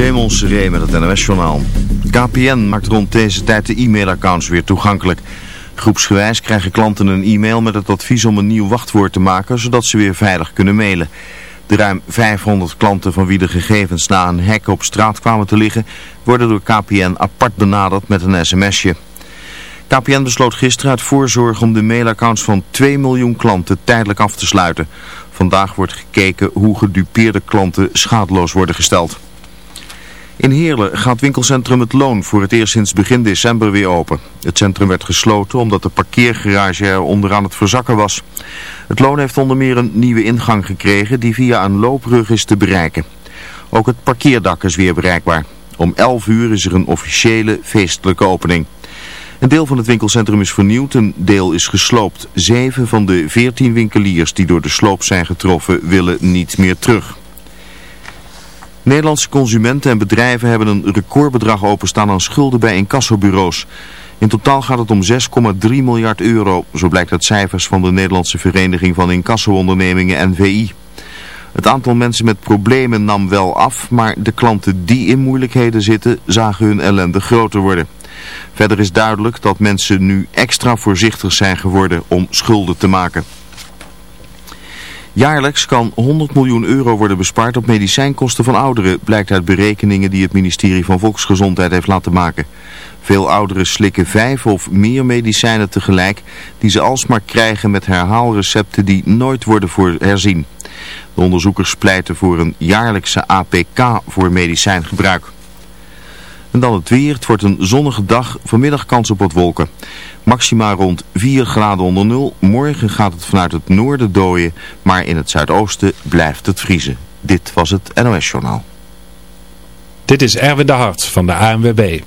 Raymond Seré met het NOS-journaal. KPN maakt rond deze tijd de e-mailaccounts weer toegankelijk. Groepsgewijs krijgen klanten een e-mail met het advies om een nieuw wachtwoord te maken, zodat ze weer veilig kunnen mailen. De ruim 500 klanten van wie de gegevens na een hack op straat kwamen te liggen, worden door KPN apart benaderd met een sms'je. KPN besloot gisteren uit voorzorg om de mailaccounts van 2 miljoen klanten tijdelijk af te sluiten. Vandaag wordt gekeken hoe gedupeerde klanten schadeloos worden gesteld. In Heerlen gaat winkelcentrum Het Loon voor het eerst sinds begin december weer open. Het centrum werd gesloten omdat de parkeergarage er onderaan het verzakken was. Het Loon heeft onder meer een nieuwe ingang gekregen die via een loopbrug is te bereiken. Ook het parkeerdak is weer bereikbaar. Om 11 uur is er een officiële feestelijke opening. Een deel van het winkelcentrum is vernieuwd, een deel is gesloopt. Zeven van de veertien winkeliers die door de sloop zijn getroffen willen niet meer terug. Nederlandse consumenten en bedrijven hebben een recordbedrag openstaan aan schulden bij incassobureaus. In totaal gaat het om 6,3 miljard euro, zo blijkt uit cijfers van de Nederlandse Vereniging van Incassoondernemingen NVI. Het aantal mensen met problemen nam wel af, maar de klanten die in moeilijkheden zitten zagen hun ellende groter worden. Verder is duidelijk dat mensen nu extra voorzichtig zijn geworden om schulden te maken. Jaarlijks kan 100 miljoen euro worden bespaard op medicijnkosten van ouderen, blijkt uit berekeningen die het ministerie van Volksgezondheid heeft laten maken. Veel ouderen slikken vijf of meer medicijnen tegelijk die ze alsmaar krijgen met herhaalrecepten die nooit worden voor herzien. De onderzoekers pleiten voor een jaarlijkse APK voor medicijngebruik. En dan het weer. Het wordt een zonnige dag. Vanmiddag kans op wat wolken. Maxima rond 4 graden onder nul. Morgen gaat het vanuit het noorden dooien. Maar in het zuidoosten blijft het vriezen. Dit was het NOS Journaal. Dit is Erwin de Hart van de ANWB.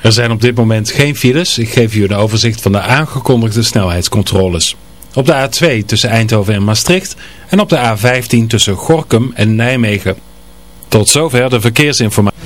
Er zijn op dit moment geen files. Ik geef u een overzicht van de aangekondigde snelheidscontroles. Op de A2 tussen Eindhoven en Maastricht. En op de A15 tussen Gorkum en Nijmegen. Tot zover de verkeersinformatie.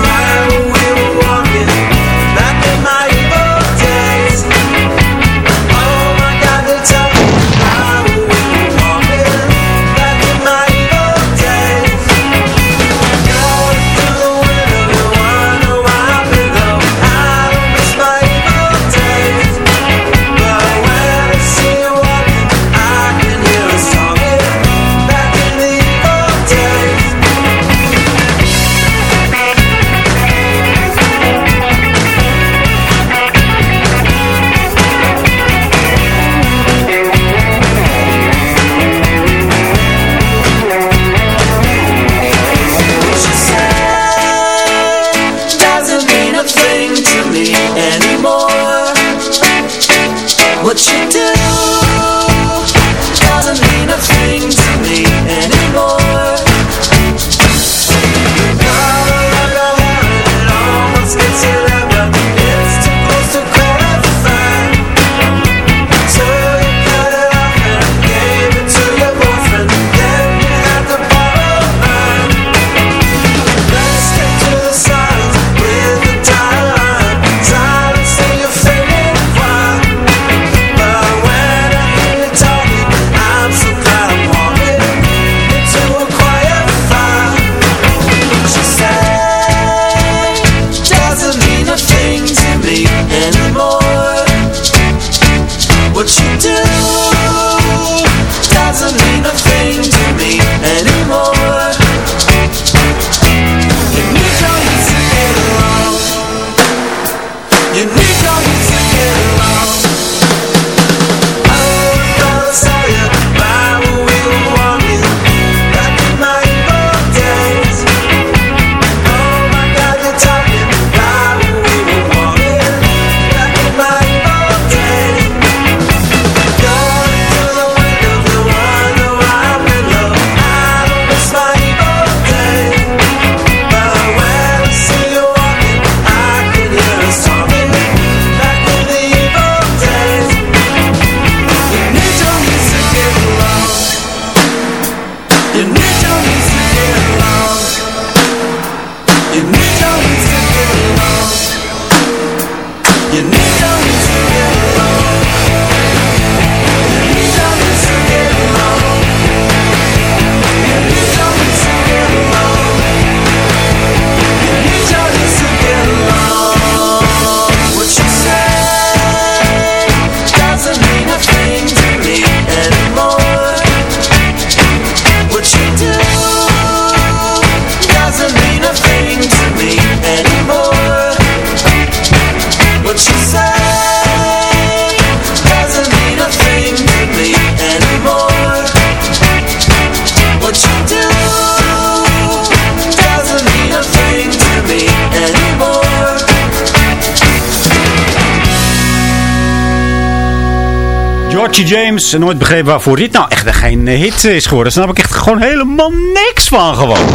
Georgie James. Nooit begrepen waarvoor dit nou echt geen eh, hit is geworden. Daar snap ik echt gewoon helemaal niks van gewoon.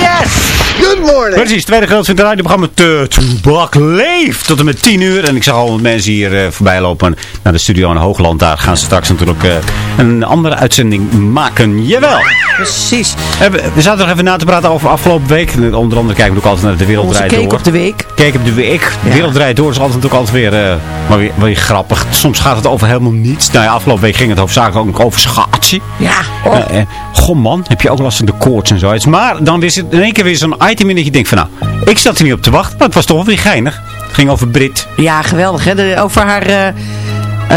Yes! Good morning. Precies, tweede grootste in het radioprogramma Te Toebak Leeft. Tot en met 10 uur. En ik zag al wat mensen hier eh, voorbij lopen naar de studio in Hoogland. Daar gaan ze straks natuurlijk eh, een andere uitzending maken. Jawel! Precies. Eh, we, zaten nog even na te praten over afgelopen week. Onder andere kijken we ook altijd naar de Wereldrijd cake Door. op de week. Kijk op de week. De Ja. Wereldrijd Door is altijd natuurlijk altijd weer, eh, maar weer, weer grappig. Soms gaat het over helemaal niets. Nou ja, afgelopen week ging het hoofdzakelijk ook over schaatsen. Ja. Oh. Eh, goh man, heb je ook last van de koorts en zoiets. Maar dan is het in één keer weer zo'n item in dat je denkt van nou, ik zat er niet op te wachten. Maar het was toch wel weer geinig. Het ging over Brit. Ja, geweldig. Hè? De- over haar,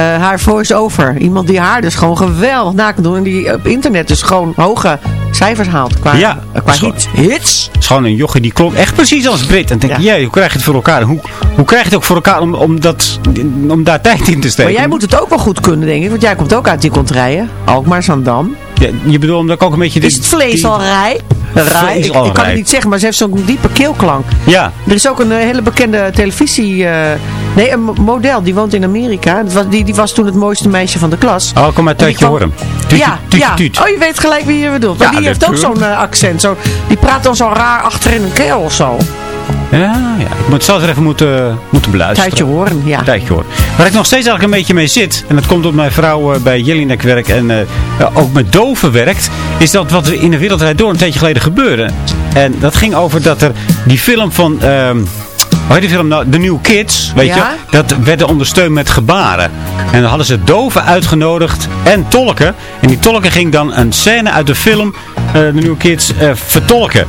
haar voice-over. Iemand die haar dus gewoon geweldig na kan doen. En die op internet dus gewoon hoge cijfers haalt. Qua, Ja, eh, qua hits. hits. Het is gewoon een jochie die klonk echt precies als Brit. En denk je, Ja. ja. hoe krijg je het voor elkaar? Hoe, hoe krijg je het ook voor elkaar om, om, dat, om daar tijd in te steken? Maar jij moet het ook wel goed kunnen, denk ik. Want jij komt ook uit die contraien. Alkmaar, Zandam. Ja, je bedoelt omdat ik ook een beetje... Is het vlees al rij? Rij? Ik, ik kan het niet zeggen, maar ze heeft zo'n diepe keelklank. Ja, Er is ook een eh, hele bekende televisie... eh, nee, een mo- model. Die woont in Amerika. Die, die was toen het mooiste meisje van de klas. oh, kom die Tuitje kwam- Horen. Tuutje, ja, tuutje, ja. tuut. Oh, je weet gelijk wie je bedoelt. Maar Ja, die heeft ook zo'n eh, accent. Zo, die praat dan zo raar achterin een keel of zo. Ja, ja. Ik moet zelfs even moeten, moeten beluisteren. Tijdje horen, ja. Tijdje hoor. Waar ik nog steeds eigenlijk een beetje mee zit, en dat komt omdat mijn vrouw eh, bij Jelinek werkt en eh, ja, ook met doven werkt, is dat wat er in de wereldrijd door een tijdje geleden gebeurde. En dat ging over dat er die film van, ehm hoe heet die film nou? The New Kids, weet Ja? je, dat werd ondersteund met gebaren. En dan hadden ze doven uitgenodigd en tolken. En die tolken ging dan een scène uit de film eh The New Kids eh, vertolken.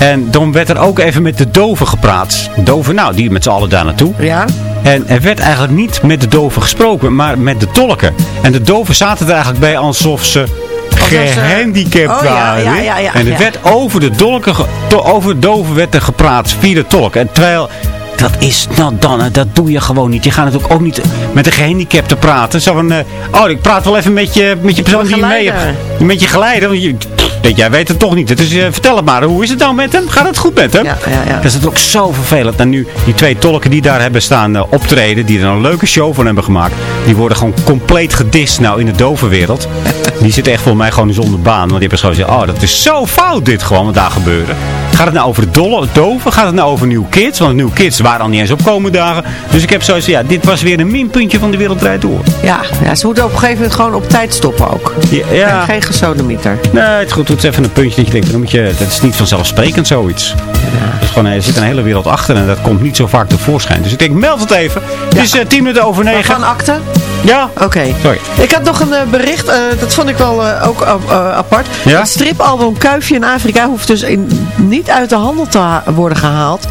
En dan werd er ook even met de doven gepraat. Doven, nou, die met z'n allen daar naartoe. Ja? En er werd eigenlijk niet met de doven gesproken, maar met de tolken. En de doven zaten er eigenlijk bij alsof ze gehandicapt Oh, waren. ja, ja, ja, en er werd over de, dolken, over de doven werd er gepraat via de tolk. En terwijl... Dat is, nou dan, dat doe je gewoon niet. Je gaat natuurlijk ook niet met een gehandicapte praten. Zo van, eh, oh, ik praat wel even met je, met je persoon die je mee hebt. Met je geleider. Want je, pff, jij weet het toch niet. Dus vertel het maar. Hoe is het nou met hem? Gaat het goed met hem? Ja, ja, ja. Dat is natuurlijk zo vervelend. En nu, die twee tolken die daar hebben staan eh, optreden, die er een leuke show van hebben gemaakt, die worden gewoon compleet gedist nou in de dovenwereld. Die zitten echt voor mij gewoon zonder baan. Want die hebben gewoon gezegd, oh dat is zo fout dit gewoon wat daar gebeurde. Gaat het nou over de dolle, doven? Gaat het nou over New Kids? Want New Kids waren al niet eens op komende dagen. Dus ik heb zoiets ja, dit was weer een minpuntje van de wereldrijd door. Ja, ja, ze moeten op een gegeven moment gewoon op tijd stoppen ook. Ja, ja. En geen gesodemieter. Nee, het is goed. Het is even een puntje dat je denkt, dan moet je, dat is niet vanzelfsprekend zoiets. Dus gewoon, er zit een hele wereld achter en dat komt niet zo vaak tevoorschijn. Dus ik denk, meld het even. Het is eh, tien minuten over negen. van akte? Ja, Oké. sorry. Ik had nog een eh, bericht, eh, dat vond ik wel eh, ook apart. Ja? Het stripalbum Kuifje in Afrika hoeft dus in, niet uit de handel te worden gehaald.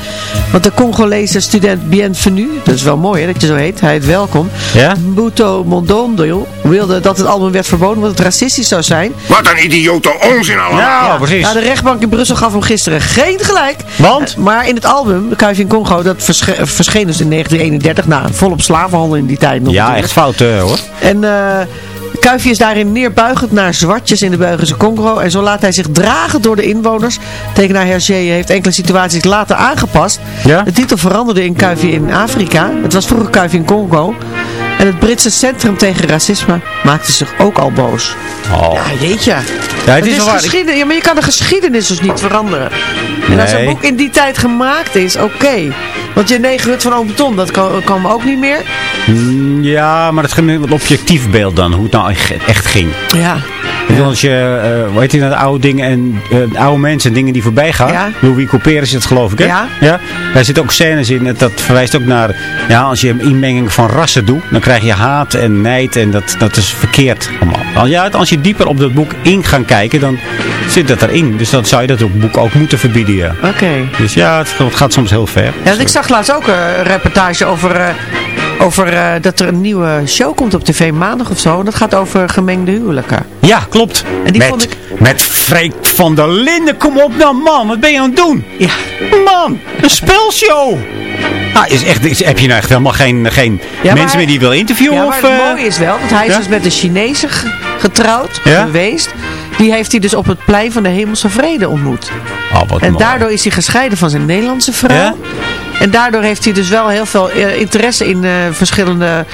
Want de Congolese student Bienvenu, dat is wel mooi hè, dat je zo heet, hij heet welkom. Ja? Mbuto Mondondo wilde dat het album werd verboden omdat het racistisch zou zijn. Wat een idiote onzin allemaal. Nou, precies. Nou, de rechtbank in Brussel gaf hem gisteren geen gelijk. Want? Eh, maar in het album, Kuifje in Congo, dat versche- verscheen dus in 1931. Nou, volop slavenhandel in die tijd nog. Ja, natuurlijk. echt fout eh, hoor. En eh Kuifje is daarin neerbuigend naar zwartjes in de Belgische Congo. En zo laat hij zich dragen door de inwoners. Tekenaar Hergé heeft enkele situaties later aangepast. Ja? De titel veranderde in Kuifje in Afrika. Het was vroeger Kuifje in Congo. En het Britse Centrum tegen Racisme maakte zich ook al boos. Oh. Ja, jeetje. Ja, het Het is geschiedenis. Ja, maar je kan de geschiedenis dus niet veranderen. En als een boek in die tijd gemaakt is, oké. Want je negen Rut van Oom Ton, dat kan, kan ook niet meer. Mm, Ja, maar het gaat een objectief beeld dan, hoe het nou echt ging. Ja. Als je, eh hoe heet je dat, oude dingen en eh, oude mensen en dingen die voorbij gaan. Ja. Louis Couperus is het geloof ik, hè? Ja. ja. Daar zitten ook scènes in. Dat verwijst ook naar, ja, als je een inmenging van rassen doet, dan krijg je haat en nijd en dat, dat is verkeerd allemaal. Al- Ja, als je dieper op dat boek in gaat kijken, dan zit dat erin. Dus dan zou je dat boek ook moeten verbieden, ja. Oké. Dus ja, het, het gaat soms heel ver. Ja, ik zag laatst ook een reportage over, eh, over eh, dat er een nieuwe show komt op tv maandag of zo. En dat gaat over gemengde huwelijken. Ja, klopt. En die met, vond ik- met Freek van der Linden. Kom op nou, man. Wat ben je aan het doen? Ja. Man, een spelshow. Nou, is echt, is, heb je nou echt helemaal geen, geen mensen meer die je wil interviewen? Ja, maar of, het eh? mooie is wel, want hij is dus met een Chinese ge- getrouwd Ja? geweest. Die heeft hij dus op het plein van de Hemelse Vrede ontmoet. Oh, wat En mooi. daardoor is hij gescheiden van zijn Nederlandse vrouw. En daardoor heeft hij dus wel heel veel eh, interesse in eh, verschillende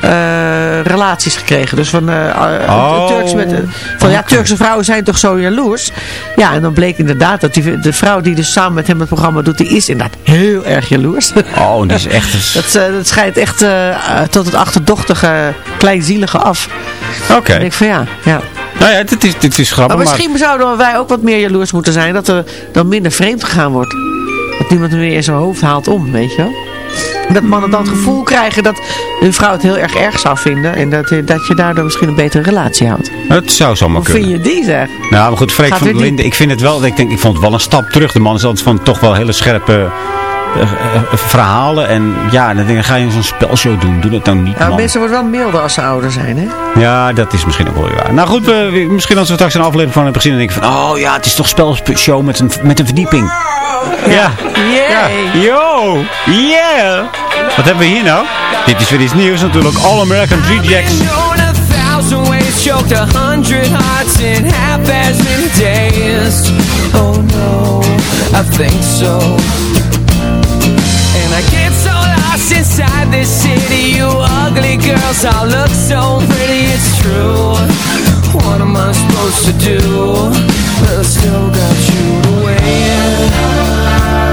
eh, relaties gekregen. Dus van, Oh. Turks met, van ja, Turkse vrouwen zijn toch zo jaloers. Ja, en dan bleek inderdaad dat die, de vrouw die dus samen met hem het programma doet, die is inderdaad heel erg jaloers. Oh, dat is echt... dat, eh, dat schijnt echt tot het achterdochtige, kleinzielige af. Oké. Ik denk van ja, ja. Nou ja, dit is, dit is grappig, Maar maar... misschien zouden wij ook wat meer jaloers moeten zijn. Dat er dan minder vreemd gegaan wordt. Dat niemand hem meer in zijn hoofd haalt om, weet je wel. Dat mannen dan het gevoel krijgen dat hun vrouw het heel erg erg zou vinden. En dat, eh, dat je daardoor misschien een betere relatie houdt. Het zou zomaar Hoe kunnen. vind je die zeg? Nou, maar goed, Freek Gaat van weer der. Linden, ik vind het wel, ik denk, ik vond het wel een stap terug. De man is altijd van toch wel hele scherpe eh, eh, verhalen. En ja, dan denk ik, ga je zo'n spelshow doen. Doe dat nou niet, Nou, man. mensen worden wel milder als ze ouder zijn, hè? Ja, dat is misschien ook wel weer waar. Nou goed, we- misschien als we straks een aflevering van hebben gezien, dan denk ik van, oh ja, het is toch spelshow met een, met een verdieping. Ja. Ja. Yo. Yeah. Wat hebben we hier nou? Dit is weer iets nieuws natuurlijk. All American Rejects. known a thousand ways, choked a hundred hearts in half as many days. Oh no, I think so. And I get so lost inside this city. You ugly girls all look so pretty, it's true. What am I supposed to do? But I still got you to wait.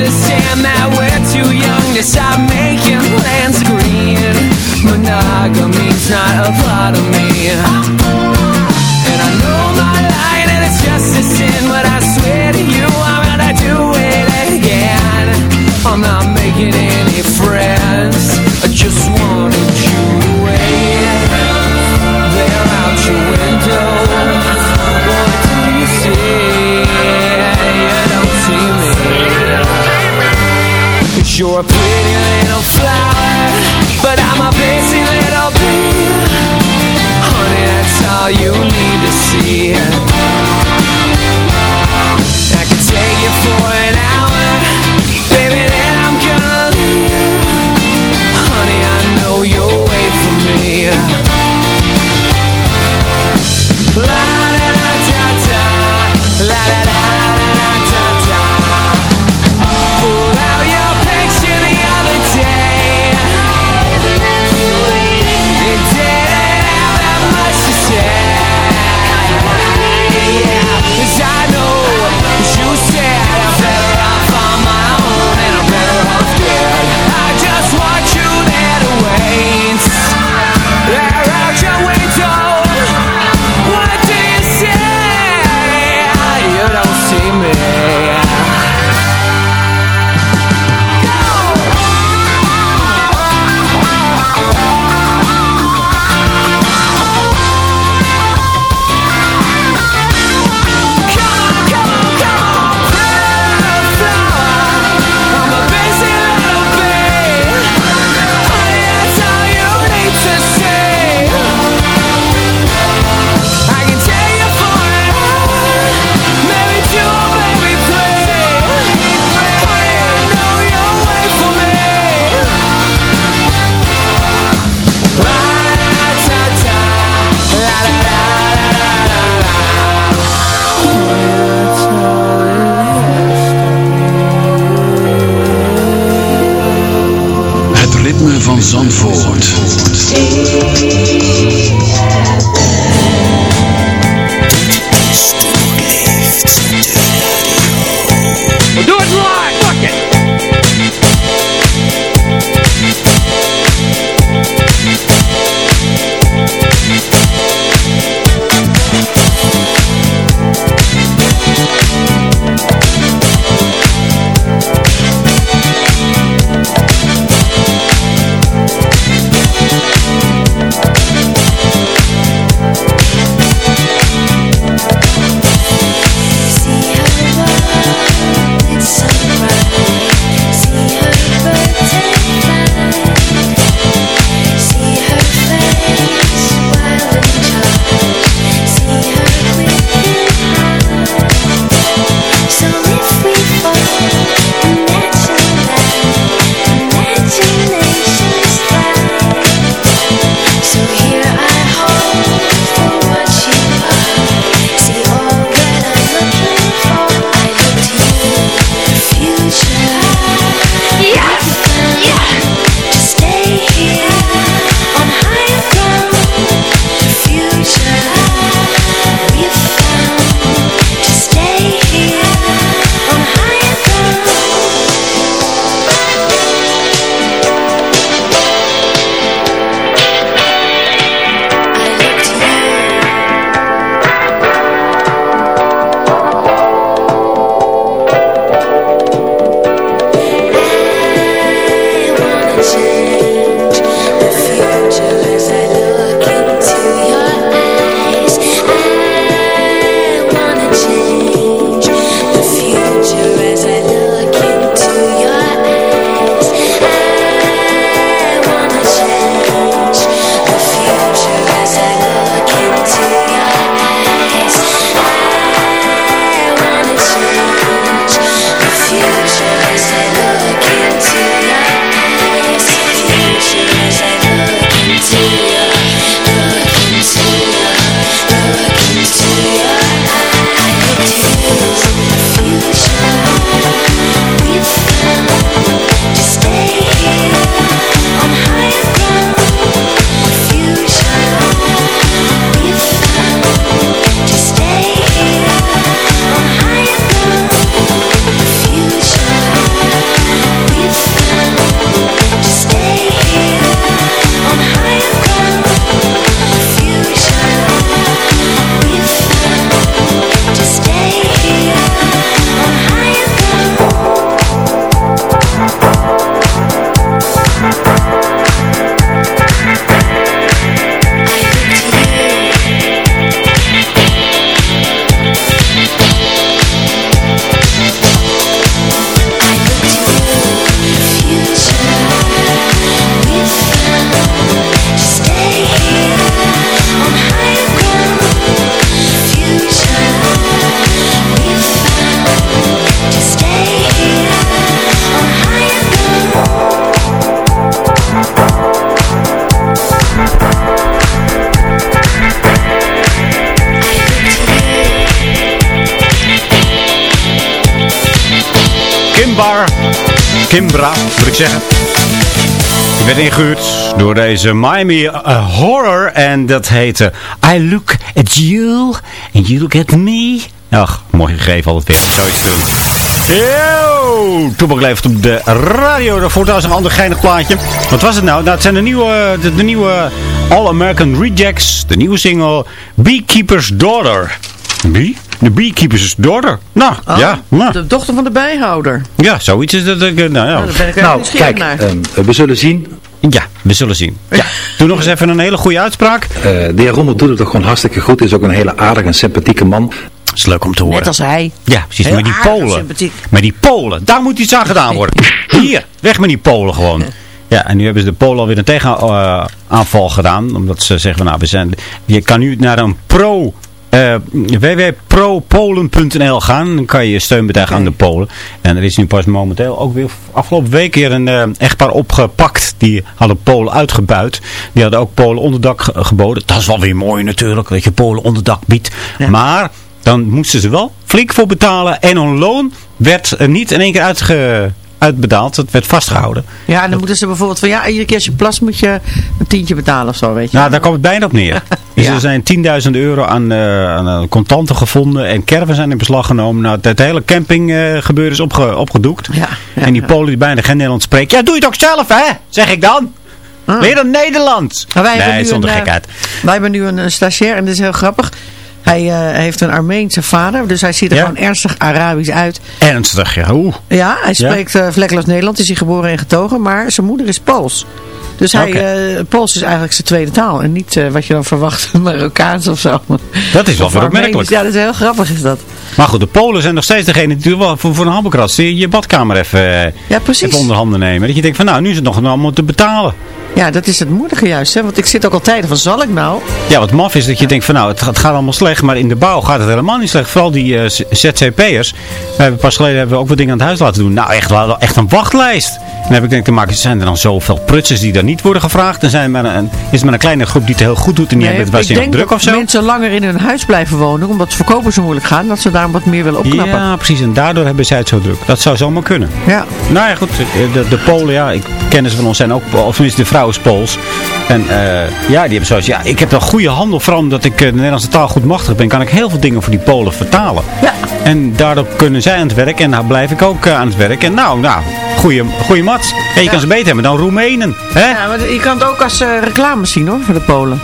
understand that we're too young to stop making plans green. Monogamy's not a part of me. And I know my line and it's just a sin, but I swear to you I'm gonna do it again. I'm not making any friends. I just wanted you to wait. There out your window. You're a pretty little flower, but I'm a busy little bee. Honey, that's all you need to see. I can take you for an Kimbra, moet ik zeggen. Die werd ingehuurd door deze Miami eh, Horror. En dat heette I Look at You and You Look at Me. Ach, mooi gegeven altijd weer. Zoiets doen. Yo! Toepak leeft op de radio. Daarvoor trouwens een ander geinig plaatje. Wat was het nou? Nou, het zijn de nieuwe, de, nieuwe All American Rejects. De nieuwe single Beekeeper's Daughter. Wie? De Beekeeper's Daughter. Nou, Oh, ja. Nou, De dochter van de bijhouder. ja, zoiets is dat. ik, Nou, ja. Nou, daar ben ik erg Nou, kijk, ehm, we zullen zien. ja, we zullen zien. Ja. Doe nog eens even een hele goede uitspraak. Eh, de heer Rommel doet het toch gewoon hartstikke goed. Is ook een hele aardige en sympathieke man. Dat is leuk om te horen. Net als hij. Ja, precies. Heel met die Polen. sympathiek. Met die Polen. Daar moet iets aan gedaan worden. Hier, weg met die Polen gewoon. Ja, en nu hebben ze de Polen alweer een tegenaanval gedaan. Omdat ze zeggen, nou, we zijn, je kan nu naar een pro... eh www.propolen.nl gaan. Dan kan je je steun betuigen aan de Polen. En er is nu pas momenteel ook weer afgelopen week weer een eh, echtpaar opgepakt. Die hadden Polen uitgebuit. Die hadden ook Polen onderdak ge- geboden. Dat is wel weer mooi natuurlijk. Dat je Polen onderdak biedt. Maar dan moesten ze wel flink voor betalen. En hun loon werd niet in één keer uitge, uitbetaald. Het werd vastgehouden. Ja, en dan moeten ze bijvoorbeeld van ja, iedere keer als je plas moet je een tientje betalen of zo, weet je. Nou, daar kwam het bijna op neer. Dus Ja. er zijn 10.000 euro aan, eh, aan eh, contanten gevonden en kerven zijn in beslag genomen. Nou, het hele campinggebeuren is opge, opgedoekt. Ja, ja, en die. Polen die bijna geen Nederlands spreken. Ja, doe je het ook zelf, hè? Zeg ik dan. Ah. Leer dan Nederlands. Maar wij hebben nee, zonder eh, gekheid. Wij hebben nu een, een stagiair en dat is heel grappig. Hij eh, heeft een Armeense vader, dus hij ziet er Ja? gewoon ernstig Arabisch uit. Ernstig, ja. Oeh. Ja, hij spreekt eh vlekkeloos Nederlands, is hij geboren en getogen, maar zijn moeder is Pools. Dus hij, Oké. eh, Pools is eigenlijk zijn tweede taal en niet wat je dan verwacht, Marokkaans of zo. Dat is wel weer opmerkelijk. Ja, dat is heel grappig is dat. Maar goed, de Polen zijn nog steeds degene die wel voor, voor een hamburgras je, je badkamer even, Ja, precies. even onder handen nemen. Dat je denkt van nou, nu is het nog allemaal te betalen. Ja, dat is het moedige juist. Hè? Want ik zit ook altijd van, zal ik nou? Ja, wat maf is dat je denkt van nou, het, gaat- het gaat allemaal slecht. Maar in de bouw gaat het helemaal niet slecht. Vooral die eh, Z- ZZP'ers. We hebben pas geleden hebben we ook wat dingen aan het huis laten doen. Nou, echt, wel echt een wachtlijst. En dan heb ik denk te maken, zijn er dan zoveel prutsers die daar niet worden gevraagd? Dan zijn maar een, is maar een kleine groep die het heel goed doet en die hebben het waarschijnlijk druk of zo. mensen langer in hun huis blijven wonen, omdat verkopen zo moeilijk gaat, dat ze daarom wat meer willen opknappen. Ja, precies. En daardoor hebben zij het zo druk. Dat zou zomaar kunnen. Ja. Nou ja, goed. De, de Polen, ja, kennis van ons zijn ook, of tenminste de vrouw Pools. En eh, ja, die hebben zoals, ja, ik heb een goede handel. Vooral omdat ik eh, de Nederlandse taal goed machtig ben, kan ik heel veel dingen voor die Polen vertalen. Ja. En daardoor kunnen zij aan het werk en nou blijf ik ook eh, aan het werk. En nou, nou, goeie, goeie mats. En je kan ze beter hebben dan Roemenen. Hè? Ja, maar je kan het ook als eh, reclame zien hoor, voor de Polen.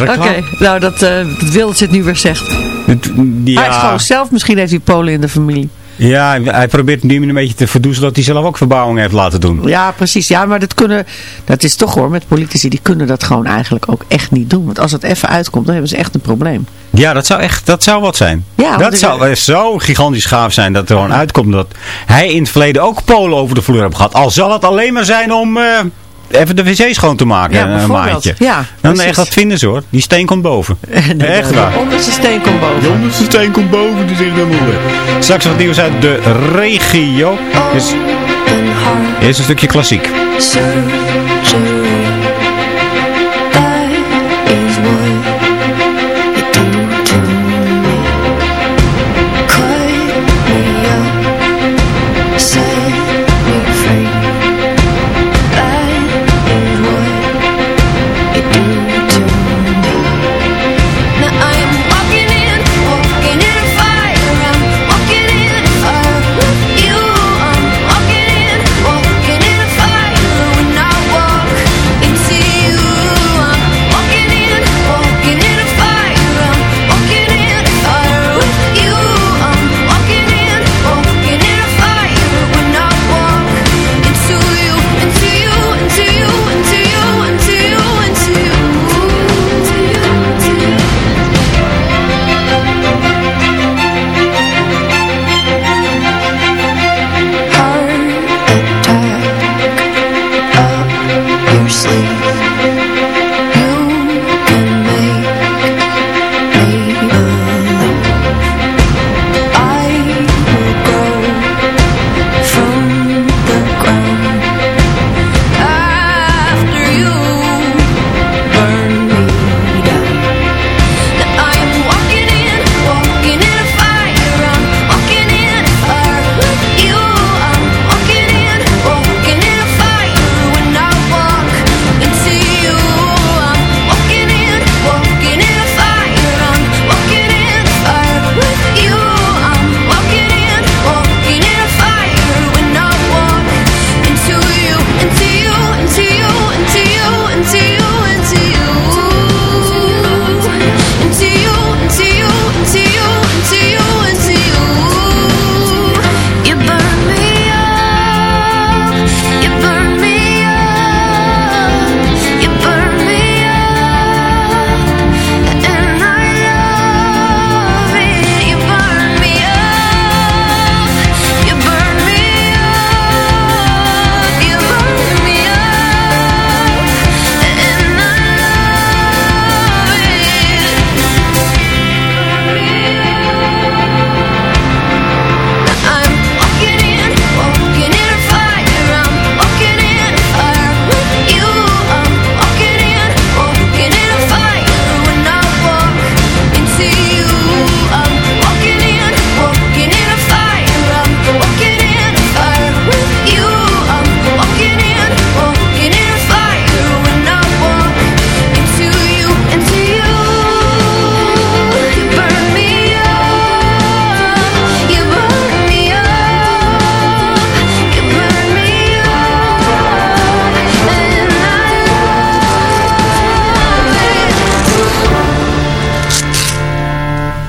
Oké, nou dat, eh dat Wilders het nu weer zegt. Ja. Hij is gewoon zelf, misschien heeft hij Polen in de familie. Ja, hij probeert die een beetje te verdoezelen dat hij zelf ook verbouwing heeft laten doen. Ja, precies. Ja, maar dat kunnen, dat is toch hoor, met politici, die kunnen dat gewoon eigenlijk ook echt niet doen. Want als het even uitkomt, dan hebben ze echt een probleem. Ja, dat zou echt, dat zou wat zijn. Ja, dat zou zo gigantisch gaaf zijn dat er gewoon uitkomt dat hij in het verleden ook Polen over de vloer heeft gehad. Al zal het alleen maar zijn om eh, even de wc schoon te maken, Ja, een bijvoorbeeld. maandje. Ja, Dan precies. echt dat vinden ze hoor. Die steen komt boven. echt waar. Onderste steen komt boven. onderste steen komt boven, die zegt helemaal weg. Straks wat nieuws uit de regio. Dus eerst een stukje klassiek.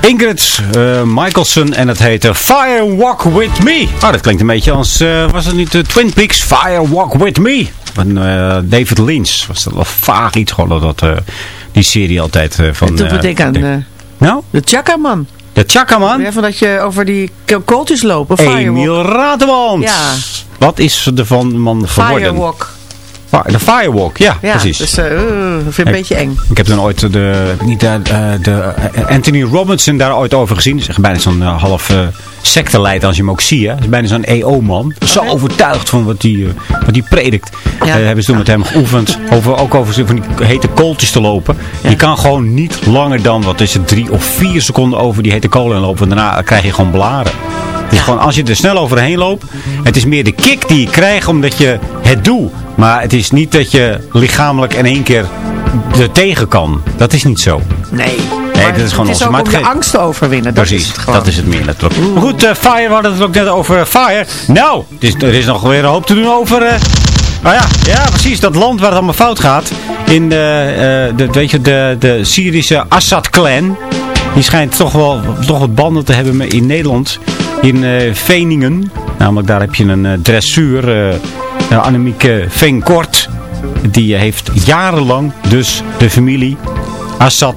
Ingrid eh Michaelson en het heet eh, Fire Walk With Me. Oh, dat klinkt een beetje als, eh, was het niet de Twin Peaks? Fire Walk With Me. Van eh, David Lynch. Was dat wel vaag iets gewoon dat eh, die serie altijd eh, van... Het doet eh, denken aan de, eh, nou, de Chaka-man. de Chaka-man. Ja, van dat je over die ko- kooltjes loopt. Firewalk. Emiel Ratemond. Ja. Wat is er van man geworden? Firewalk. De Firewalk, ja, Ja, precies. dus eh, uh, dat vind ik een beetje eng. Ik heb dan ooit de, heb ik niet de, eh, de eh, Anthony Robinson daar ooit over gezien. Dat is bijna zo'n eh, half uh, secteleider als je hem ook ziet. Hè. Dat is bijna zo'n EO-man. Zo overtuigd van wat hij wat die predikt. Ja. Eh, hebben ze toen met hem geoefend. Over, ook over van die hete kooltjes te lopen. Je kan gewoon niet langer dan, wat is het, drie of vier seconden over die hete kolen lopen. Want daarna krijg je gewoon blaren. Het is gewoon, als je er snel overheen loopt. Het is meer de kick die je krijgt omdat je het doet. Maar het is niet dat je lichamelijk in één keer er tegen kan. Dat is niet zo. Nee. Nee, Maar dat is gewoon Het is ook Maar om angst te overwinnen. Dat Precies, is het dat is het meer natuurlijk. Maar goed, eh, Fire, we hadden het ook net over Fire. Nou, het is, er is nog weer een hoop te doen over... eh nou ja, ja, precies, dat land waar het allemaal fout gaat. In de, eh, de, weet je, de, de Syrische Assad-clan. Die schijnt toch wel toch wat banden te hebben in Nederland. In eh Veningen. Namelijk daar heb je een eh, dressuur. eh Annemieke Veenkort. Die heeft jarenlang dus de familie Assad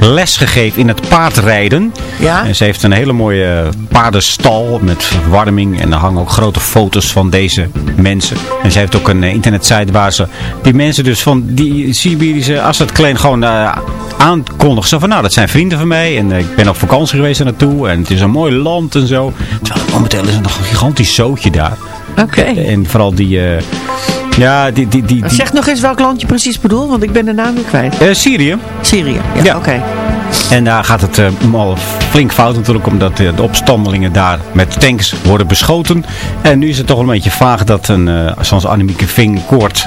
les gegeven in het paardrijden. Ja? En ze heeft een hele mooie paardenstal met verwarming. En er hangen ook grote foto's van deze mensen. En ze heeft ook een eh, internetsite waar ze die mensen dus van die Siberische Assad-clan gewoon eh, aankondigt. Zo van, nou, dat zijn vrienden van mij. En eh, ik ben op vakantie geweest naartoe. En het is een mooi land en zo. Terwijl momenteel is er nog een gigantisch zootje daar. Oké. En vooral die... eh, ja, die... die, die, die Zeg nog eens welk land je precies bedoelt, want ik ben de naam weer kwijt. eh, Syrië. Syrië. Ja, Ja. oké. En daar gaat het eh, al flink fout natuurlijk, omdat de opstandelingen daar met tanks worden beschoten. En nu is het toch een beetje vaag dat een, eh, zoals Annemieke Vingkoort,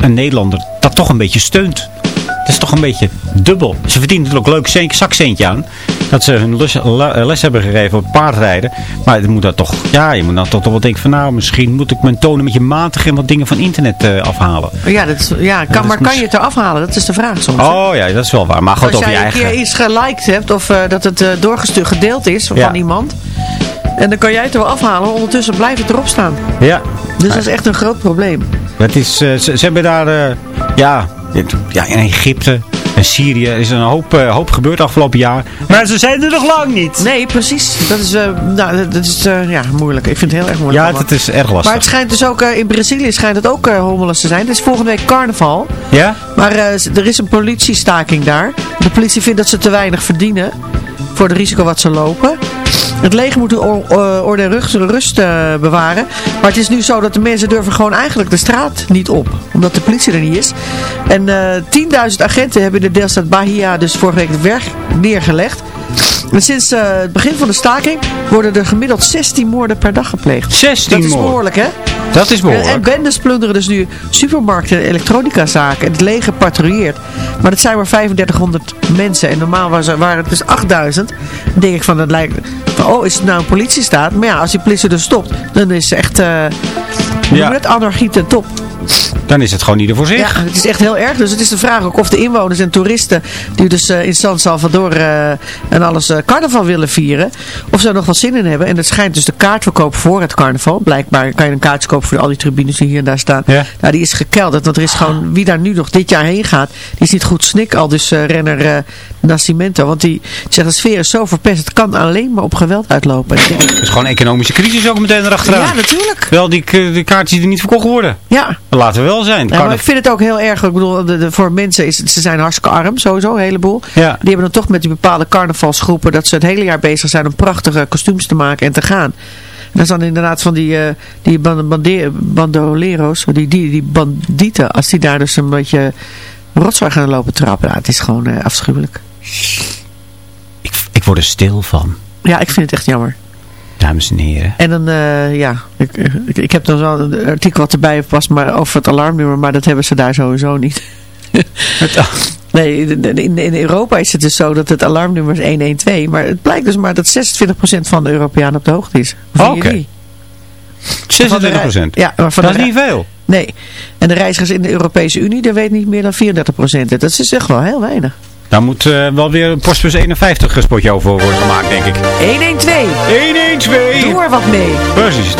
een Nederlander, dat toch een beetje steunt. Het is toch een beetje dubbel. Ze verdient natuurlijk ook leuk cent- zakcentje aan. Dat ze hun les, les hebben gegeven op paardrijden. Maar het moet dat toch, ja, je moet dan toch wel denken van nou, misschien moet ik mijn tonen met je matig en wat dingen van internet eh, afhalen. Ja, dat is, ja kan, dat is maar kan je het eraf halen? Dat is de vraag soms. hè? Oh ja, dat is wel waar. Maar goed, Als over jij je een eigen... keer iets geliked hebt of eh, dat het eh, doorgestuurd gedeeld is van iemand. En dan kan jij het er wel afhalen, ondertussen blijft het erop staan. Ja, Dus dat is echt een groot probleem. Is, ze, ze hebben daar, ja, ja, in Egypte en Syrië is een hoop, eh, hoop gebeurd afgelopen jaar. Maar ze zijn er nog lang niet. Nee, precies. Dat is, eh, nou, dat is eh, ja, moeilijk. Ik vind het heel erg moeilijk. Ja, allemaal. het is erg maar lastig. het schijnt dus ook, in Brazilië schijnt het ook hommeles te zijn. Het is volgende week carnaval. Ja? Maar er is een politiestaking daar. De politie vindt dat ze te weinig verdienen voor het risico wat ze lopen. Het leger moet de or- eh, orde en rust, eh, bewaren. Maar het is nu zo dat de mensen durven gewoon eigenlijk de straat niet op. Omdat de politie er niet is. En eh 10.000 agenten hebben de deelstaat Bahia dus vorige week het werk neergelegd. En sinds eh, het begin van de staking worden er gemiddeld 16 moorden per dag gepleegd. 16 Dat is behoorlijk, hè? Dat is En, en behoorlijk. bendes plunderen dus nu supermarkten en elektronicazaken. En het leger patrouilleert. Maar dat zijn maar 3500 mensen. En normaal was waren het dus 8000. Dan denk ik van, dat lijkt... Van, oh, is het nou een politiestaat? Maar ja, als die politie er stopt, dan is het echt... hoe Ja. het? Anarchie ten top. Dan is het gewoon niet voor zich. Ja, het is echt heel erg. Dus het is de vraag ook of de inwoners en toeristen die dus eh, in San Salvador eh, en alles eh, carnaval willen vieren, of ze er nog wel zin in hebben. En het schijnt dus de kaartverkoop voor het carnaval. Blijkbaar kan je een kaartje kopen voor al die tribunes die hier en daar staan. Ja. Nou, die is gekelderd. Want er is gewoon, wie daar nu nog dit jaar heen gaat, die is niet goed snik. Al dus renner Nascimento. Want die zegt de sfeer is zo verpest. Het kan alleen maar op geweld uitlopen. Denk, Het is gewoon economische crisis ook meteen erachteraan. ja, natuurlijk. Wel die, die kaartjes die niet verkocht worden. Ja. Laten we wel zijn. Ja, maar ik vind het ook heel erg. Ik bedoel, de, de- voor mensen is het, ze zijn hartstikke arm, sowieso, een heleboel. Ja. Die hebben dan toch met die bepaalde carnavalsgroepen dat ze het hele jaar bezig zijn om prachtige kostuums te maken en te gaan. En dat is dan inderdaad van die, eh, die bandolero's, die, die, die bandieten, als die daar dus een beetje rotzooi gaan lopen trappen. Ja, het is gewoon eh, afschuwelijk. ik, ik word er stil van. Ja, ik vind het echt jammer. Dames en heren. En dan, eh, ja, ik, ik, ik heb dan wel een artikel wat erbij past maar over het alarmnummer, maar dat hebben ze daar sowieso niet. Nee, in, in, Europa is het dus zo dat het alarmnummer is 112. Maar het blijkt dus maar dat 26% van de Europeanen op de hoogte is. Oké. jullie. 26 procent. Ja, maar van Dat is niet veel. Nee. En de reizigers in de Europese Unie, daar weet niet meer dan 34% het. Dat is echt wel heel weinig. Daar moet eh, wel weer een postbus 51 spotje over worden gemaakt, denk ik. 112. 112! Doe er wat mee. Precies.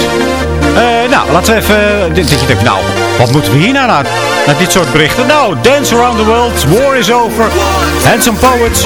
Eh, nou, laten we even... Dit, dat je denkt, nou, wat moeten we hier nou naar? Naar dit soort berichten. Nou, Dance Around the World, War is Over, Handsome Poets.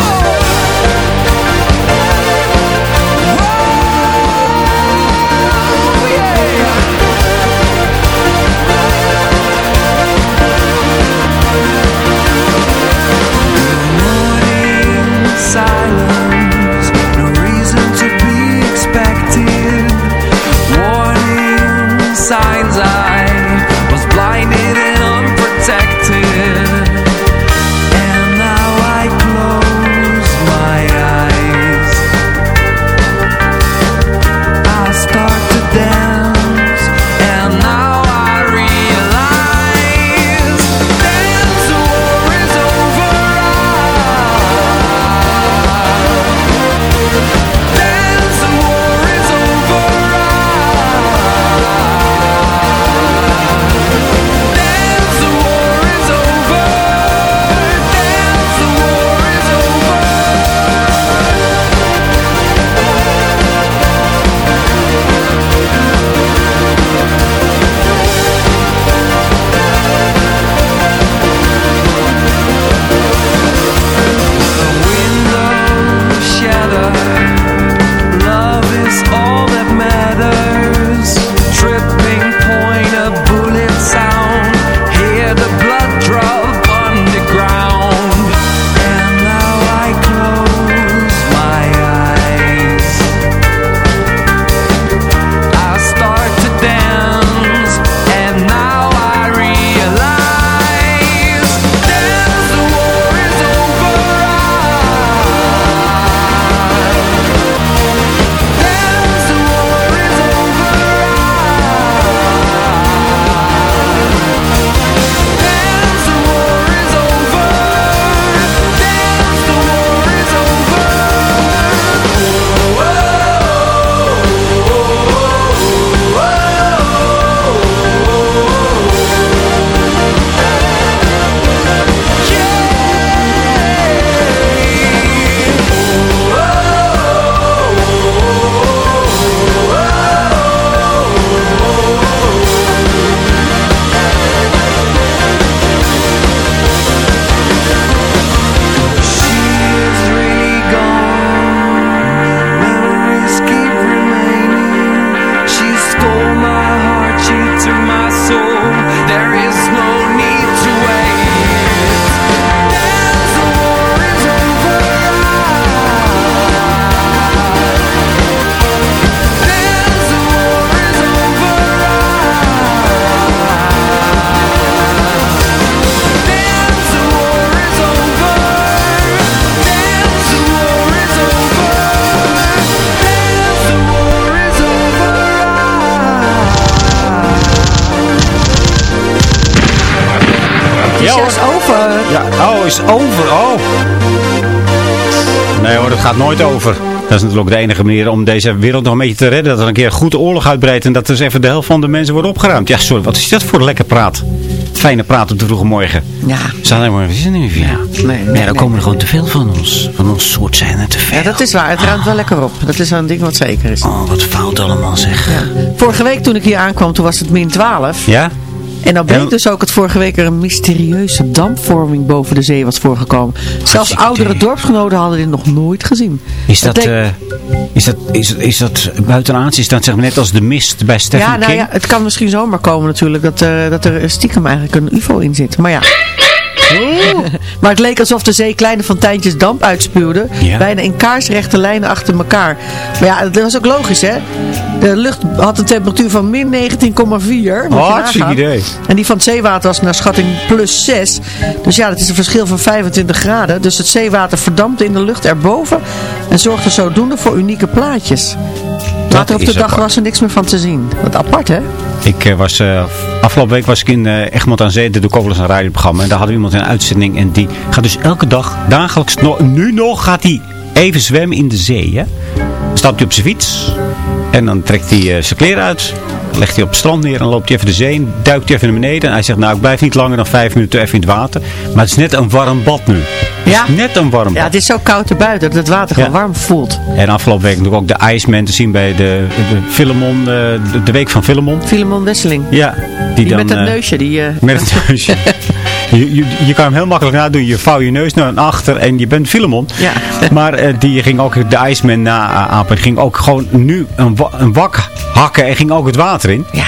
Dat is natuurlijk ook de enige manier om deze wereld nog een beetje te redden. Dat er een keer een goede oorlog uitbreidt en dat dus even de helft van de mensen wordt opgeruimd. Ja, sorry, wat is dat voor lekker praat? Fijne praat op de vroege morgen. Ja. Zijn er is er niet meer. Ja. Nee, nee, nee, komen er gewoon te veel van ons. Van ons soort zijn er te veel. Ja, dat is waar. Het ruimt wel lekker op. Dat is een ding wat zeker is. Oh, wat fout allemaal zeg. Vorige week toen ik hier aankwam, toen was het min 12. Ja? En dan bleek dus ook dat vorige week er een mysterieuze dampvorming boven de zee was voorgekomen. Zelfs oudere dorpsgenoten hadden dit nog nooit gezien. Is dat, eh, is dat, is, is dat buitenaans? Is dat zeg maar net als de mist bij Stephen ja, nou King? ja, het kan misschien zomaar komen natuurlijk dat, er dat er stiekem eigenlijk een ufo in zit. Maar ja. Maar het leek alsof de zee kleine fonteintjes damp uitspuwde. Ja. Bijna in kaarsrechte lijnen achter elkaar. Maar ja, dat was ook logisch hè. De lucht had een temperatuur van min 19,4. moet je Hartstikke idee. En die van het zeewater was naar schatting plus 6. Dus ja, dat is een verschil van 25 graden. Dus het zeewater verdampte in de lucht erboven. En zorgde zodoende voor unieke plaatjes. Later op de dag apart. was er niks meer van te zien. Wat apart hè? Ik eh, was, eh, afgelopen week was ik in eh, Egmond aan Zee, de doe ik ook wel eens een radioprogramma. En daar hadden we iemand in een uitzending. En die gaat dus elke dag, dagelijks, nu nog, gaat hij even zwemmen in de zee. Hè? Stapt hij op zijn fiets. En dan trekt hij zijn kleren uit. Legt hij op het strand neer en loopt hij even de zee in. Duikt hij even naar beneden. En hij zegt, nou ik blijf niet langer dan vijf minuten even in het water. Maar het is net een warm bad nu. Ja. Net een warm Ja, het is zo koud erbuiten dat het water gewoon Ja. warm voelt. En afgelopen week natuurlijk ook de Iceman te zien bij de, de Filemon, eh, de, de week van Filemon. Filemon Wesseling. Ja, die, Die dan... met dat eh, neusje. Die, eh, Met het neusje. je, je, je kan hem heel makkelijk nadoen. Je vouw je neus naar achter en je bent Filemon. Ja. Maar eh, die ging ook de Iceman na-apen. Die ging ook gewoon nu een, wa- een wak hakken en ging ook het water in. ja.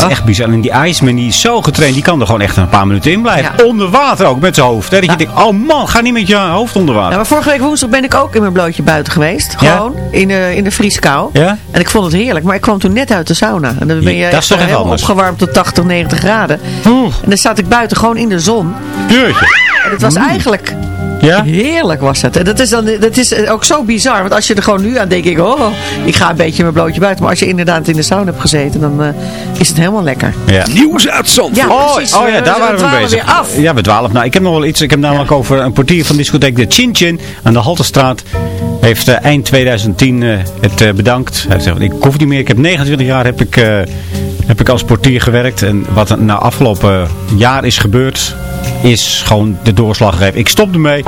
Het is echt bizar. En die Iceman die is zo getraind, die kan er gewoon echt een paar minuten in blijven. Ja. Onder water ook, met zijn hoofd. Hè? Dat je denkt, oh man, ga niet met je hoofd onder Ja, water. maar vorige week woensdag ben ik ook in mijn blootje buiten geweest. Ja? Gewoon. In, de, in de vrieskou. Ja? En ik vond het heerlijk. Maar ik kwam toen net uit de sauna. En dan ben je dat is toch eh, helemaal opgewarmd tot 80, 90 graden. En dan zat ik buiten gewoon in de zon. Jeetje. En het was eigenlijk Ja? heerlijk was het. En dat is, dan, dat is ook zo bizar. Want als je er gewoon nu aan denkt, ik, oh, ik ga een beetje mijn blootje buiten. Maar als je inderdaad in de sauna hebt gezeten, dan eh, is het helemaal lekker. Ja. Nieuws uit Zandvoort. Ja, Oh, precies. oh ja, daar we waren we bezig. weer af. Ja, we dwalen. Nou, ik heb nog wel iets. Ik heb namelijk over een portier van discotheek de Chin Chin aan de Haltestraat. Heeft eh, eind 2010 eh, het bedankt. Hij zegt, ik hoef niet meer. Ik heb 29 jaar heb ik, eh, heb ik als portier gewerkt. En wat er na afgelopen jaar is gebeurd, is gewoon de doorslag gegeven. Ik stop ermee.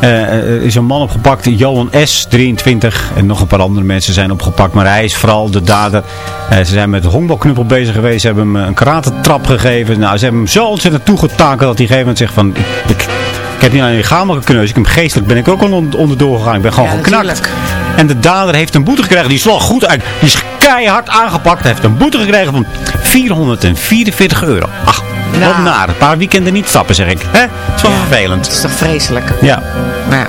Er is een man opgepakt, Johan S., 23. En nog een paar andere mensen zijn opgepakt. Maar hij is vooral de dader. Eh, ze zijn met een honkbalknuppel bezig geweest. Ze hebben hem een karatentrap gegeven. Nou, ze hebben hem zo ontzettend toegetakeld dat hij gegeven moment zegt van... Ik, ik, ik heb niet alleen lichamelijke kneus, ik heb geestelijk ben ik ook al on- onderdoor gegaan. Ik ben gewoon Ja, geknakt. natuurlijk. En de dader heeft een boete gekregen. Die slag goed uit. Die is keihard aangepakt. Hij heeft een boete gekregen van 444 euro. Ach, wat Nou. naar. Een paar weekenden niet stappen, zeg ik. Hè? Het is wel vervelend. Dat is toch vreselijk. Ja. Maar ja.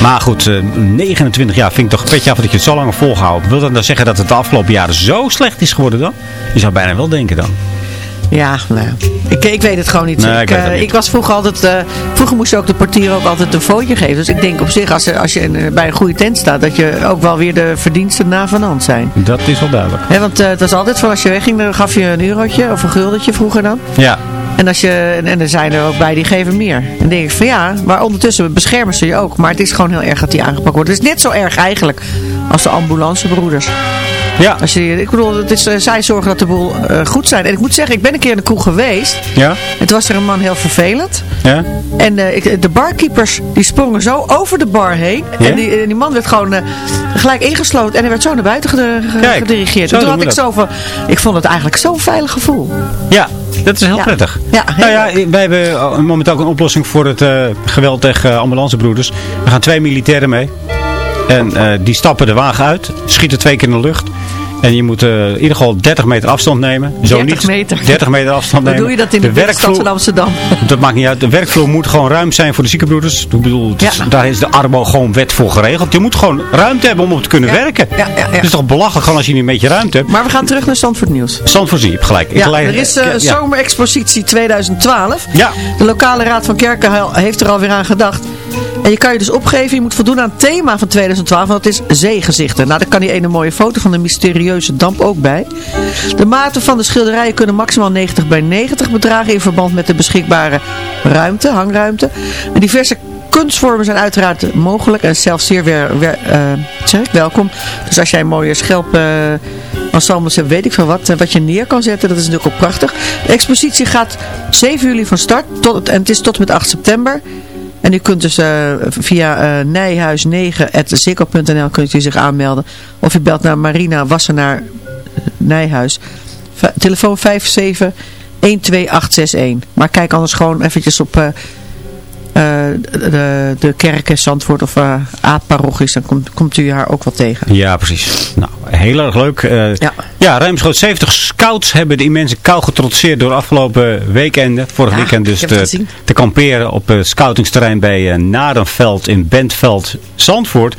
Maar goed, eh, 29 jaar vind ik toch een petje af dat je het zo lang volhoudt. Wil dat nou zeggen dat het de afgelopen jaren zo slecht is geworden dan? Je zou bijna wel denken dan. Ja, nou, ik, ik weet het gewoon niet. Nee, ik eh, niet. ik was vroeger altijd, eh, vroeger moest je ook de portier ook altijd een fooitje geven. Dus ik denk op zich, als, je- als je in- bij een goede tent staat, dat je ook wel weer de verdiensten na van hand zijn. Dat is wel duidelijk. Hè, want eh, het was altijd van als je wegging, dan gaf je een eurotje of een guldetje vroeger dan. Ja. En, als je, en, en er zijn er ook bij die geven meer. En dan denk ik van ja, maar ondertussen beschermen ze je ook. Maar het is gewoon heel erg dat die aangepakt wordt. Het is net zo erg eigenlijk als de ambulancebroeders. Ja. Als je, ik bedoel, het is, eh, zij zorgen dat de boel eh, goed zijn. En ik moet zeggen, ik ben een keer in de kroeg geweest. Ja. En toen was er een man heel vervelend. Ja. En eh, ik, de barkeepers die sprongen zo over de bar heen. Ja? En die, en die man werd gewoon gelijk ingesloten. En hij werd zo naar buiten gedirigeerd. zo En toen had ik zo van, ik vond het eigenlijk zo'n veilig gevoel. Ja, dat is heel Ja. prettig. Ja, heel nou ja, wij hebben momenteel ook een oplossing voor het geweld tegen ambulancebroeders. We gaan twee militairen mee. En die stappen de wagen uit, schieten twee keer in de lucht. En je moet eh, in ieder geval 30 meter afstand nemen. Zo 30 niet meter. 30 meter afstand Hoe nemen. doe je dat in de, binnenstad werkvloer, van Amsterdam? Dat maakt niet uit. De werkvloer moet gewoon ruim zijn voor de ziekenbroeders. Ik bedoel, is- daar is de Arbo gewoon wet voor geregeld. Je moet gewoon ruimte hebben om op te kunnen Ja. werken. Ja, ja, ja. Het is toch belachelijk gewoon als je niet een beetje ruimte hebt. Maar we gaan terug naar Zandvoort Nieuws. Zandvoort hebt gelijk. Ik gelijk- er is eh, een ja. zomerexpositie 2012. Ja. De lokale raad van kerken he- heeft er alweer aan gedacht. En je kan je dus opgeven, je moet voldoen aan het thema van 2012, want dat is zeegezichten. Nou, daar kan die ene mooie foto van de mysterieuze damp ook bij. De maten van de schilderijen kunnen maximaal 90 bij 90 bedragen in verband met de beschikbare ruimte, hangruimte. En diverse kunstvormen zijn uiteraard mogelijk en zelfs zeer weer, eh, welkom. Dus als jij mooie schelp... eh, ensembles hebt, weet ik veel wat, eh, wat je neer kan zetten. Dat is natuurlijk ook prachtig. De expositie gaat 7 juli van start tot, en het is tot en met 8 september. En u kunt dus eh, via eh nijhuis9.zikko.nl kunt u zich aanmelden. Of u belt naar Marina Wassenaar eh, Nijhuis. Telefoon 57 12861. Maar kijk anders gewoon eventjes op... eh, eh, de, de kerken Zandvoort of uh, A-parochies, dan komt, komt u haar ook wel tegen. Ja, precies. Nou, heel erg leuk. Eh, Ja. ja, ruimschoots 70 scouts hebben de immense kou getrotseerd door afgelopen weekenden. Vorig Ja, weekend dus te, te kamperen op scoutingsterrein bij eh, Narenveld in Bentveld, Zandvoort.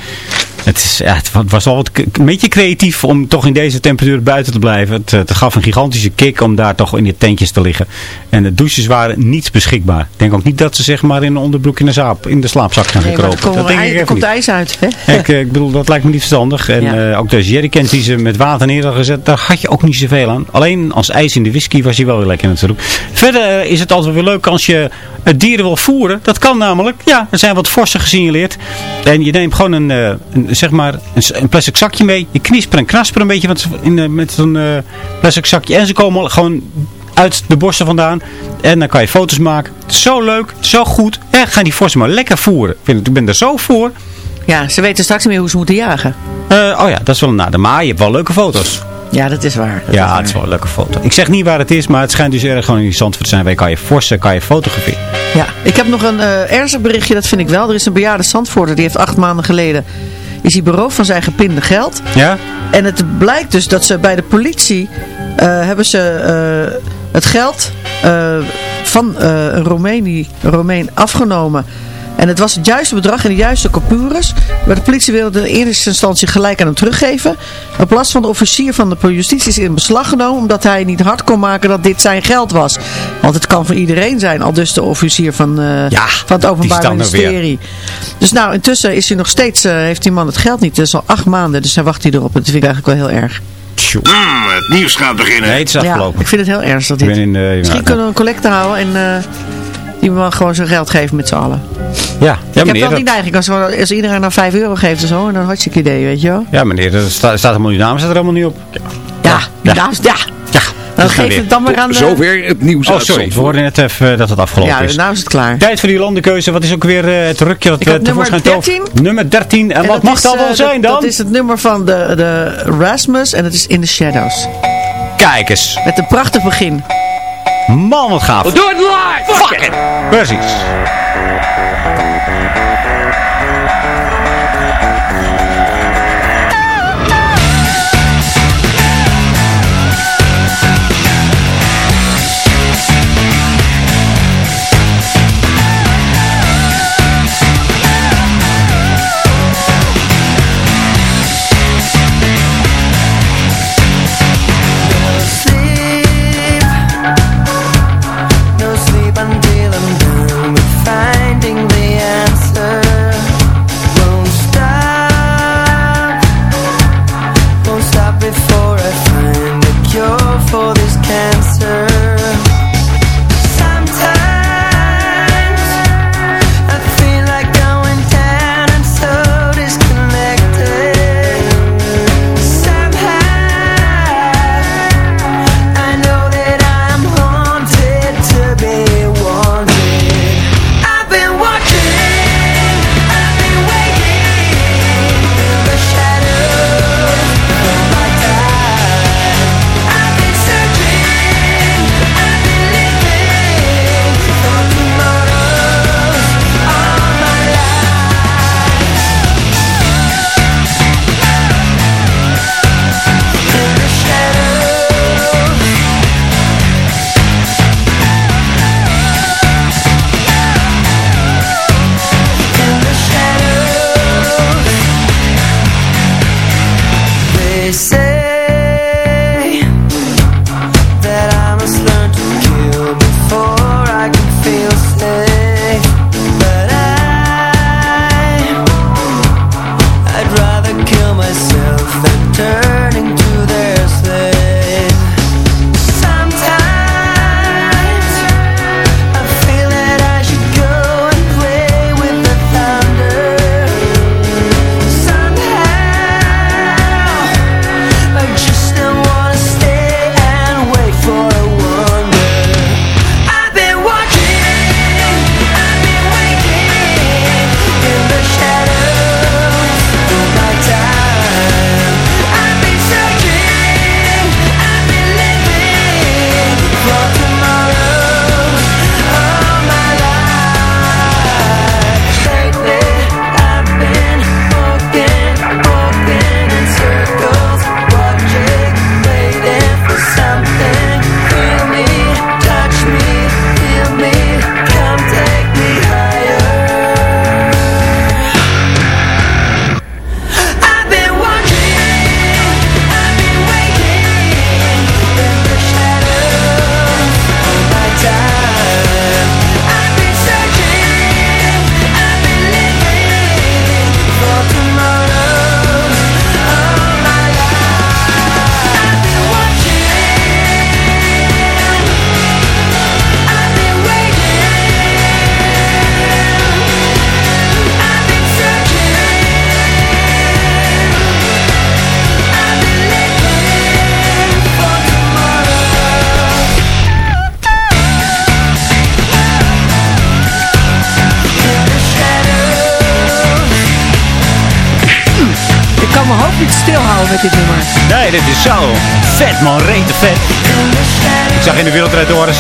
Het, is, ja, het wa- was k- een beetje creatief om toch in deze temperatuur buiten te blijven. Het, eh, het gaf een gigantische kick om daar toch in die tentjes te liggen. En de douches waren niet beschikbaar. Ik denk ook niet dat ze zeg maar in een onderbroek in de, zaap, in de slaapzak gaan Nee, gekropen. komen denk ik komt niet. ijs uit. Hè? Ik, eh, ik bedoel, dat lijkt me niet verstandig. En Ja. eh, ook de jerrycans die ze met water neer hadden gezet, daar had je ook niet zoveel aan. Alleen als ijs in de whisky was hij wel weer lekker natuurlijk. Verder is het altijd weer leuk als je het dieren wil voeren. Dat kan namelijk. Ja, er zijn wat forsen gesignaleerd. En je neemt gewoon een, eh, een, zeg maar, een, plastic zakje mee. Je knisper en knasper een beetje wat in, eh, met zo'n eh, plastic zakje. En ze komen gewoon uit de bossen vandaan. En dan kan je foto's maken. Zo leuk, zo goed. En gaan die vossen maar lekker voeren. Ik, vind het, ik ben er zo voor. Ja, ze weten straks niet meer hoe ze moeten jagen. Oh ja, dat is wel een nadeel. Maar je hebt wel leuke foto's. Ja, dat is waar. Dat ja, waar. het is wel een leuke foto. Ik zeg niet waar het is, maar het schijnt dus erg gewoon in Zandvoort te zijn. Waar je kan je forsen, kan je fotograferen. Ja, ik heb nog een eh, ernstig berichtje, dat vind ik wel. Er is een bejaarde Zandvoorter, die heeft acht maanden geleden... is hij beroofd van zijn gepinde geld. Ja? En het blijkt dus dat ze bij de politie... eh, hebben ze eh, het geld van een, Roemeen afgenomen... En het was het juiste bedrag en de juiste coupures. Maar de politie wilde het in eerste instantie gelijk aan hem teruggeven. Op last van de officier van de justitie is in beslag genomen. Omdat hij niet hard kon maken dat dit zijn geld was. Want het kan voor iedereen zijn. Al dus de officier van, eh, Ja, van het Openbaar er. Ministerie. Dus nou, intussen is hij nog steeds, eh, heeft die man het geld niet. Het is al acht maanden, dus hij wacht hij erop. Dat vind ik eigenlijk wel heel erg. Hmm, het nieuws gaat beginnen. Nee, het is Ja, afgelopen. ik vind het heel ernstig Ik dit. ben in, eh, Misschien ja, kunnen we een collecte houden en eh, die man gewoon zijn geld geven met z'n allen. Ja, ja ik heb meneer. dat- die neiging, als, als iedereen nou 5 euro geeft en zo, en dan hartstikke idee, weet je wel. Ja, meneer, er staat, staat helemaal uw naam staat er helemaal niet op. Ja, ja. ja. ja. Ja, Dan geef weer. het dan maar aan de... Zover het nieuws Oh, sorry. We hoorden net even eh, dat het afgelopen Ja, is. nou is het klaar. Tijd voor die landenkeuze. Wat is ook weer eh, het rukje dat Ik we had nummer tevoorschijn toven? 13. Nummer 13. En, wat dat mag is, dat wel eh, zijn dan? Dat is het nummer van de, de Rasmus en het is In the Shadows. Kijk eens. Met een prachtig begin. Man, wat gaaf. Doe het live! Fuck it. Precies.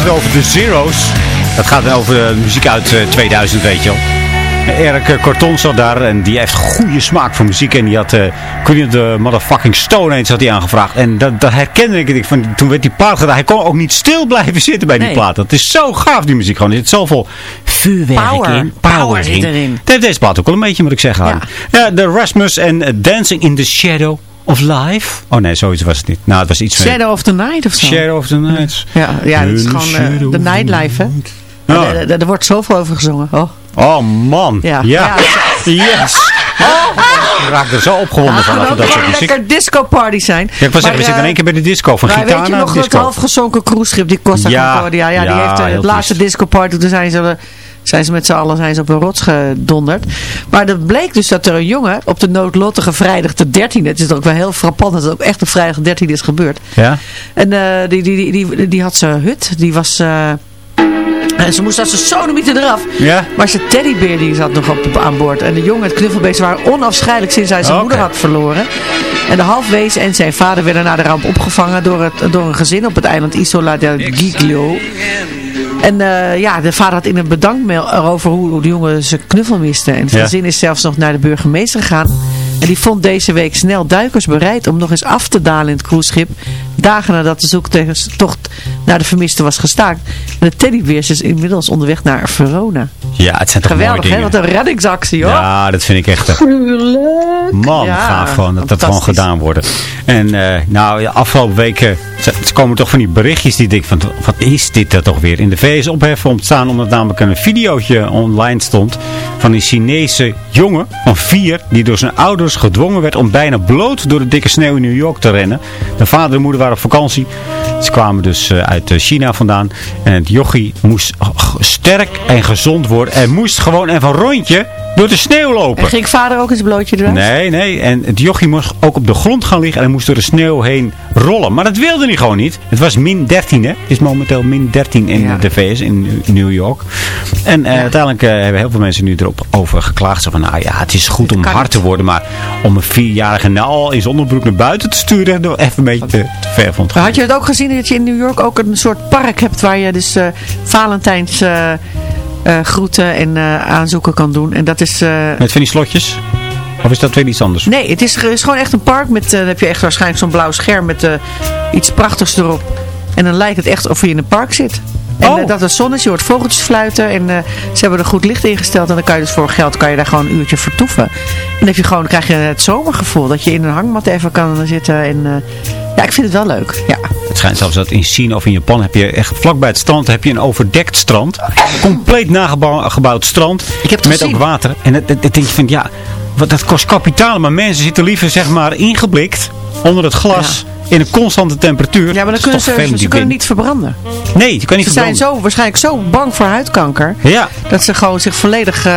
Het over de Zero's. Dat gaat over de muziek uit eh, 2000, weet je wel. Erik eh, Corton zat daar en die heeft goede smaak voor muziek. En die had, eh kun je de motherfucking Stone eens had hij aangevraagd. En dat, dat herkende ik. Ik Van, toen werd die plaat gedaan. Hij kon ook niet stil blijven zitten bij die Nee. plaat. Dat is zo gaaf die muziek gewoon. Er zit zoveel vuurwerk Power. in. Power zit erin. Dat heeft deze plaat ook wel een beetje, moet ik zeggen. Ja. De Rasmus en eh, Dancing in the Shadow of Life. Oh nee, zoiets was het niet. Nou, het was iets. Shadow of the Night of zo. Shadow of the Night. Ja, ja dat is gewoon eh, de nightlife, hè. Ja. En, eh, Er wordt zoveel over gezongen. Oh. Oh man. Ja. Ja. Ja. Yes. Ik raak er zo opgewonden Ja, van ook we dat soort muziek. lekker disco party zijn. Ja, ik was zeggen, we Maar, zitten in eh, één keer bij de disco. Van Maar gitaar weet je nog disco. het halfgezonken cruiseschip, die Costa Ja. Concordia? Ja, die Ja, heeft eh, heel het laatste disco party. Toen zijn ze, zijn ze met z'n allen zijn ze op een rots gedonderd. Maar er bleek dus dat er een jongen op de noodlottige vrijdag de 13e. Het is ook wel heel frappant dat het ook echt op vrijdag de 13e is gebeurd. Ja? En eh, die, die, die, die, die had zijn hut. Die was... eh, en ze moest als een sodomieten eraf. Ja? Maar zijn teddybeer die zat nog op, aan boord. En de jongen en het knuffelbeest waren onafscheidelijk sinds hij zijn moeder had verloren. En de halfwees en zijn vader werden na de ramp opgevangen door, het, door een gezin op het eiland Isola del Giglio. En eh, ja, de vader had in een bedankmail erover hoe, de jongen zijn knuffel miste. En het Ja. gezin is zelfs nog naar de burgemeester gegaan. En die vond deze week snel duikers bereid om nog eens af te dalen in het cruiseschip. Dagen nadat de zoektocht naar de vermiste was gestaakt. En de teddybeers is inmiddels onderweg naar Verona. Ja, het zijn toch mooie Geweldig, hè? dingen. Wat een reddingsactie, hoor. Ja, dat vind ik echt... eh, Man, Ja, gaaf gewoon dat dat gewoon gedaan wordt. En eh, nou, ja, afgelopen weken ze- komen toch van die berichtjes die ik denk van, wat is dit er toch weer? In de VS opheffen ontstaan omdat namelijk een videootje online stond van een Chinese jongen van vier die door zijn ouders gedwongen werd om bijna bloot door de dikke sneeuw in New York te rennen. De vader en moeder waren op vakantie. Ze kwamen dus eh, uit eh, China vandaan. En het jochie moest sterk en gezond worden. En moest gewoon even een rondje door de sneeuw lopen. En ging vader ook eens blootje eruit? Nee, nee. En het jochie moest ook op de grond gaan liggen en hij moest door de sneeuw heen rollen. Maar dat wilde hij gewoon niet. Het was min 13, hè. Het is momenteel min 13 in Ja. de VS, in New York. En eh, uiteindelijk eh, hebben heel veel mensen nu erop over geklaagd. Zo van, nou ja, het is goed om hard niet. te worden. Maar om een vierjarige nou al in zijn onderbroek naar buiten te sturen, dat even een beetje te, te ver vond. Had je het ook gezien dat je in New York ook een soort park hebt waar je dus eh Valentijns groeten en eh, aanzoeken kan doen. En dat is... eh, Met van die slotjes? Of is dat weer iets anders? Nee, het is, ge- is gewoon echt een park met, eh, dan heb je echt waarschijnlijk zo'n blauw scherm met eh, iets prachtigs erop. En dan lijkt het echt of je in een park zit. En Oh. eh, dat het zon is, je hoort vogeltjes fluiten en eh, ze hebben er goed licht ingesteld. En dan kan je dus voor geld kan je daar gewoon een uurtje vertoeven. En dan, heb je gewoon, dan krijg je het zomergevoel, dat je in een hangmat even kan zitten. En, eh, ja, ik vind het wel leuk. Ja. Het schijnt zelfs dat in China of in Japan heb je echt vlakbij het strand heb je een overdekt strand. Compleet nagebouwd strand. Ik heb het met gezien. ook water. En denk je van ja, wat, dat kost kapitaal. Maar mensen zitten liever zeg maar ingeblikt onder het glas. In een constante temperatuur. Ja, maar dan kunnen ze, ze die kunnen niet verbranden. Nee, kan niet Ze zijn zo, waarschijnlijk zo bang voor huidkanker. Ja, Dat ze gewoon zich volledig... eh,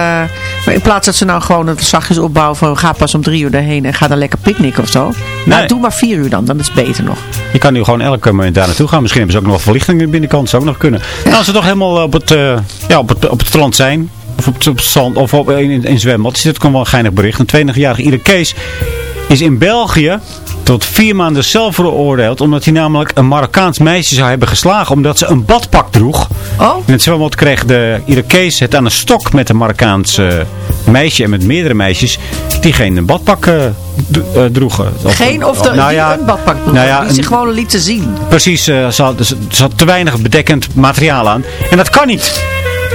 maar in plaats dat ze nou gewoon het zachtjes opbouwen van... ga pas om drie uur daarheen en ga dan lekker picknicken of zo. Nou, doe maar vier uur dan. Dan is het beter nog. je kan nu gewoon elke moment daar naartoe gaan. Misschien hebben ze ook nog verlichting in de binnenkant. Zou ook nog kunnen. Nou, als ze toch helemaal op het, eh, ja, op het, op het strand zijn. Of op zand. Of op, in, zwembad. Dit kan wel een geinig bericht. Een 22-jarige Irakees is in België tot vier maanden zelf veroordeeld. Omdat hij namelijk een Marokkaans meisje zou hebben geslagen. Omdat ze een badpak droeg. Oh, In het zwembad kreeg de Irakees het aan een stok met een Marokkaans meisje en met meerdere meisjes die geen badpak eh, eh, droegen. Of- geen of de, nou ja, een badpak doen. nou ja, die zich gewoon lieten zien. Precies, eh, ze, had, ze had te weinig bedekkend materiaal aan. En dat kan niet.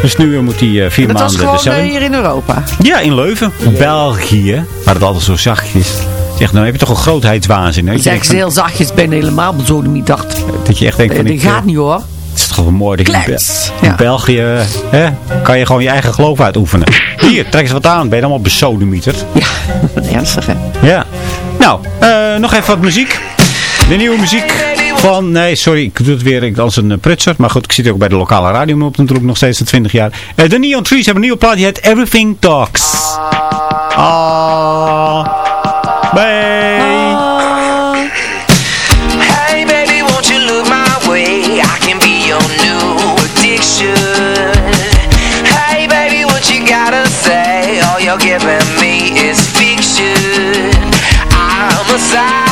Dus nu eh, moet hij eh, vier Dat was maanden de gewoon cel eh, hier in Europa. Ja, in Leuven. België. Waar het altijd zo zachtjes is. Zeg, nou heb je toch een grootheidswaanzin. Hè? Dat, zeg je heel zachtjes, ben helemaal bezodemiet dacht. dat je echt denkt van... Dat ik, gaat eh, niet hoor. Het is toch wel mooi dat je in. Be- in Ja. België... Hè, kan je gewoon je eigen geloof uitoefenen. Hier, trek eens wat aan. Ben je allemaal besodemieterd. Ja, ernstig hè. Ja. Nou, eh, nog even wat muziek. De nieuwe muziek van... Nee, sorry, ik doe het weer als een eh, prutser. Maar goed, ik zit ook bij de lokale radio op natuurlijk nog steeds de 20 jaar. Eh, de Neon Trees hebben een nieuwe plaat. Die heet Everything Talks. Ah. Bye. Hey baby, won't you look my way? I can be your new addiction. Hey baby, what you gotta say? All you're giving me is fiction. I'm a sorry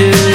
to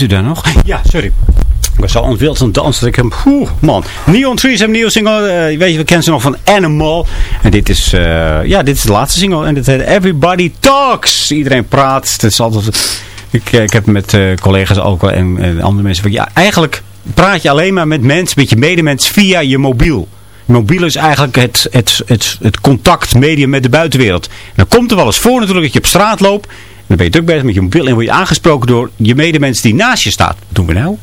U daar nog? Ja, sorry. Ik was zo ontwild aan dansen. Ik hem, oeh, man. Neon Trees hebben een nieuwe single. eh, weet je, we kennen ze nog van Animal. En dit is, eh, ja, dit is de laatste single. En dit heet Everybody Talks. Iedereen praat. Het is altijd, ik, eh, ik heb met collega's ook wel en, andere mensen van, ja, eigenlijk praat je alleen maar met mensen, met je medemens via je mobiel. Mobiel is eigenlijk het, het, het, het contactmedium met de buitenwereld. En dan komt er wel eens voor natuurlijk dat je op straat loopt. Dan ben je druk bezig met je mobiel en word je aangesproken door je medemens die naast je staat. Wat doen we nou?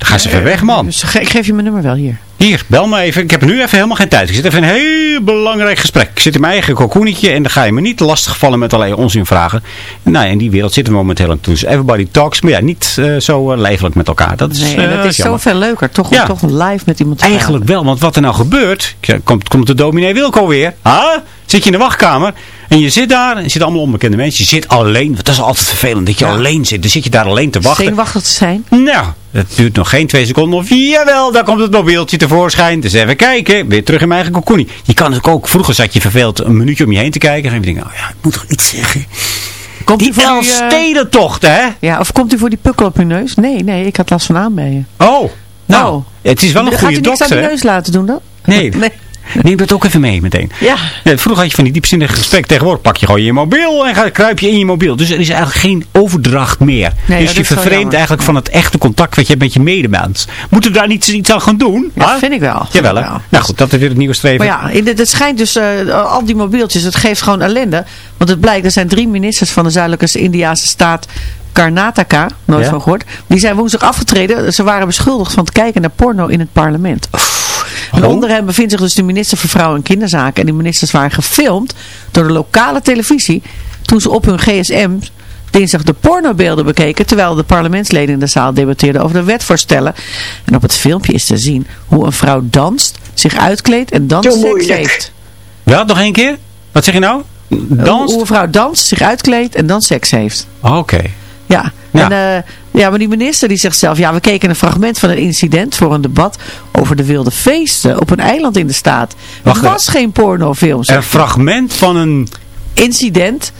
Dan gaan ze ver weg man. Dus ik geef je mijn nummer wel hier. Hier, bel me even. Ik heb nu even helemaal geen tijd. Ik zit even in een heel belangrijk gesprek. Ik zit in mijn eigen cocoonetje en dan ga je me niet lastigvallen met allerlei onzinvragen. Nou, in die wereld zitten we momenteel aan toe. Dus everybody talks, maar ja, niet eh, zo eh, lijfelijk met elkaar. Dat is, Nee, eh, het is zoveel leuker. Toch, Ja. toch live met iemand te Eigenlijk wel, want wat er nou gebeurt, ja, komt, komt de dominee Wilco weer. Huh? Zit je in de wachtkamer en je zit daar, en er zitten allemaal onbekende mensen. Je zit alleen, want dat is altijd vervelend, dat je Ja. alleen zit. Dan zit je daar alleen te wachten. Zenuwachtig te zijn. Nou, dat duurt nog geen twee seconden of jawel, daar komt het mobieltje tevoorschijn. Dus even kijken, weer terug in mijn eigen kokoenie. Je kan ook, ook, vroeger zat je verveeld een minuutje om je heen te kijken. En je, nou ja, ik moet toch iets zeggen. Komt Die u voor die, eh, Elfstedentocht, hè? Ja, of komt u voor die pukkel op uw neus? Nee, nee, ik had last van aanbijen. Oh, nou, Oh. het is wel een Gaat goede u niks aan dokter, de neus laten doen dan? Nee. nee. Neem dat ook even mee meteen. Ja. Vroeger had je van die diepzinnige gesprek. Tegenwoordig pak je gewoon je mobiel en ga, kruip je in je mobiel. Dus er is eigenlijk geen overdracht meer. Nee, dus dat je vervreemdt eigenlijk van het echte contact wat je hebt met je medemens. Moeten we daar niet iets aan gaan doen? Ja, Huh? vind ik wel. Jawel, hè? Nou goed, dat is weer het nieuwe streven. Maar ja, het schijnt dus, eh, al die mobieltjes, het geeft gewoon ellende. Want het blijkt, er zijn drie ministers van de zuidelijke Indiase staat Karnataka, nooit Ja? van gehoord. Die zijn woensdag afgetreden. Ze waren beschuldigd van het kijken naar porno in het parlement. En onder hen bevindt zich dus de minister voor Vrouwen en Kinderzaken. En die ministers waren gefilmd door de lokale televisie toen ze op hun gsm dinsdag de pornobeelden bekeken, terwijl de parlementsleden in de zaal debatteerden over de wetvoorstellen. En op het filmpje is te zien hoe een vrouw danst, zich uitkleedt en dan seks heeft. Wel, nog één keer? Wat zeg je nou? Danst? Hoe een vrouw danst, zich uitkleedt en dan seks heeft. Oké. Ja, Ja. en eh, Ja, maar die minister die zegt zelf, ja, we keken een fragment van een incident voor een debat over de wilde feesten op een eiland in de staat. Het was geen pornofilm. Een fragment van een... incident.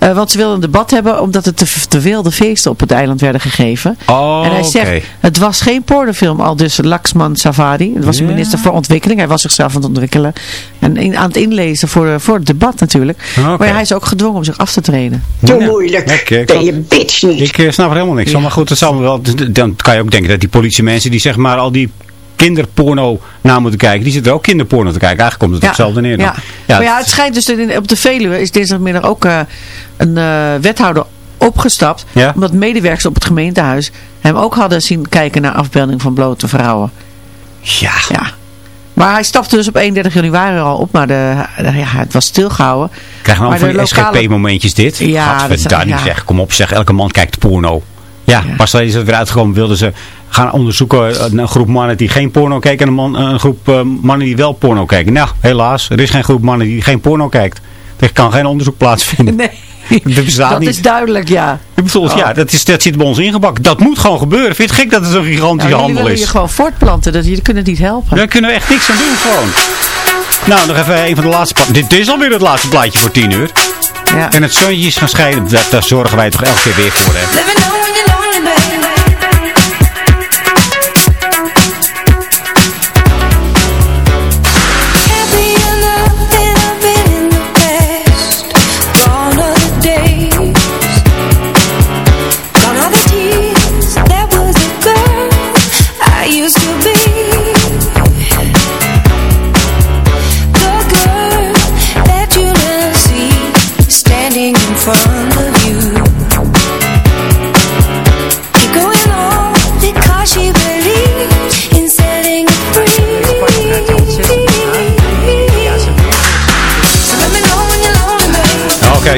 Eh, want ze wilden een debat hebben omdat er te, te wilde feesten op het eiland werden gegeven. Oh, en hij zegt, oké. het was geen pornofilm, al dus Laxman Safari. Het was de minister voor ontwikkeling. Hij was zichzelf aan het ontwikkelen. En in- aan het inlezen voor, eh, voor het debat natuurlijk. Oké. Maar ja, hij is ook gedwongen om zich af te treden. Te Ja. moeilijk. Ik, ik, Dat je bitch niet. ik eh, snap er helemaal niks van. Maar goed, het zal wel, dan kan je ook denken dat die politiemensen die zeg maar al die kinderporno na moeten kijken. Die zitten ook kinderporno te kijken. Eigenlijk komt het op hetzelfde neer. dan. Ja. maar ja, het schijnt dus dat op de Veluwe is dinsdagmiddag ook eh, een eh, wethouder opgestapt. Ja? Omdat medewerkers op het gemeentehuis hem ook hadden zien kijken naar afbeelding van blote vrouwen. ja. Ja. Maar hij stapte dus op 31 januari al op, maar de, de- ja, het was stilgehouden. Krijgen we nou van die lokale- SGP-momentjes dit? Ja, dat is- Gadverdamme, ja. zeg. Kom op zeg, elke man kijkt porno. Ja, Ja. pas is het weer uitgekomen. Wilden ze gaan onderzoeken eh, een groep mannen die geen porno kijken. En een, man, een groep eh, mannen die wel porno kijken. Nou, helaas. Er is geen groep mannen die geen porno kijkt. Er kan geen onderzoek plaatsvinden. Nee, Dat bestaat dat niet. is duidelijk, ja. Ik bedoel, Oh. ja, dat, is, dat zit bij ons ingebakken. Dat moet gewoon gebeuren. Vind je het gek dat het zo'n gigantische Nou, handel willen je is? gewoon voortplanten, dat jullie kunnen het niet helpen. Daar kunnen we echt niks aan doen gewoon. Nou, nog even een van de laatste... Dit is alweer het laatste plaatje voor 10 uur. Ja. En het zonnetje is gaan schijnen. Daar, daar zorgen wij toch elke keer weer voor, hè?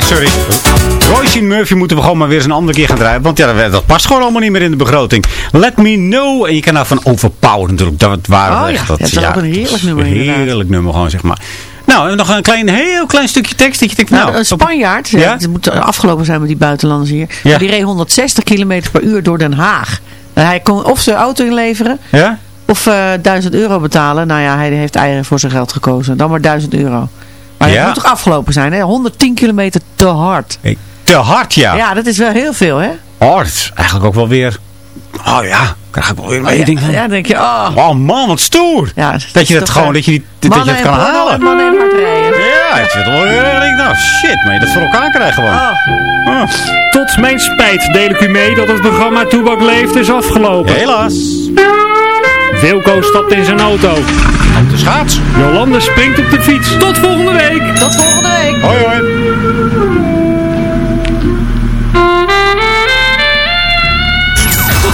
Sorry. Royce Murphy moeten we gewoon maar weer eens een andere keer gaan draaien. Want ja, dat, past gewoon allemaal niet meer in de begroting. Let me know. En je kan nou van Overpower natuurlijk. Dat waren Oh ja, echt. Dat, dat is ook een heerlijk nummer inderdaad. heerlijk nummer gewoon, zeg maar. Nou, en nog een klein, heel klein stukje tekst. Dat je denkt, nou, Nou, een Spanjaard, Ja? ja? het moet afgelopen zijn met die buitenlanders hier. Ja. Die reed 160 km per uur door Den Haag. En hij kon of zijn auto inleveren Ja? of eh 1000 euro betalen. Nou ja, hij heeft eieren voor zijn geld gekozen. Dan maar 1000 euro. Maar Ja. het moet toch afgelopen zijn, hè? 110 kilometer te hard. Te hard, ja. Ja, dat is wel heel veel, hè? Hard. Eigenlijk ook wel weer... Oh ja, krijg ik wel weer mee. ja, denk van, ja, denk je, oh. Oh man, wat stoer. Ja, Dat je dat gewoon, eh, dat je, die, dat je en kan halen. en mannen en hard rijden. Ja, het zit wel weer. Ik denk, nou shit, maar je dat voor elkaar krijgt gewoon. Oh. Oh. Tot mijn spijt deel ik u mee dat het programma Toebak Leeft is afgelopen. Helaas. Wilco stapt in zijn auto. Op de schaats. Jolande springt op de fiets. Tot volgende week. Tot volgende week. Hoi hoi.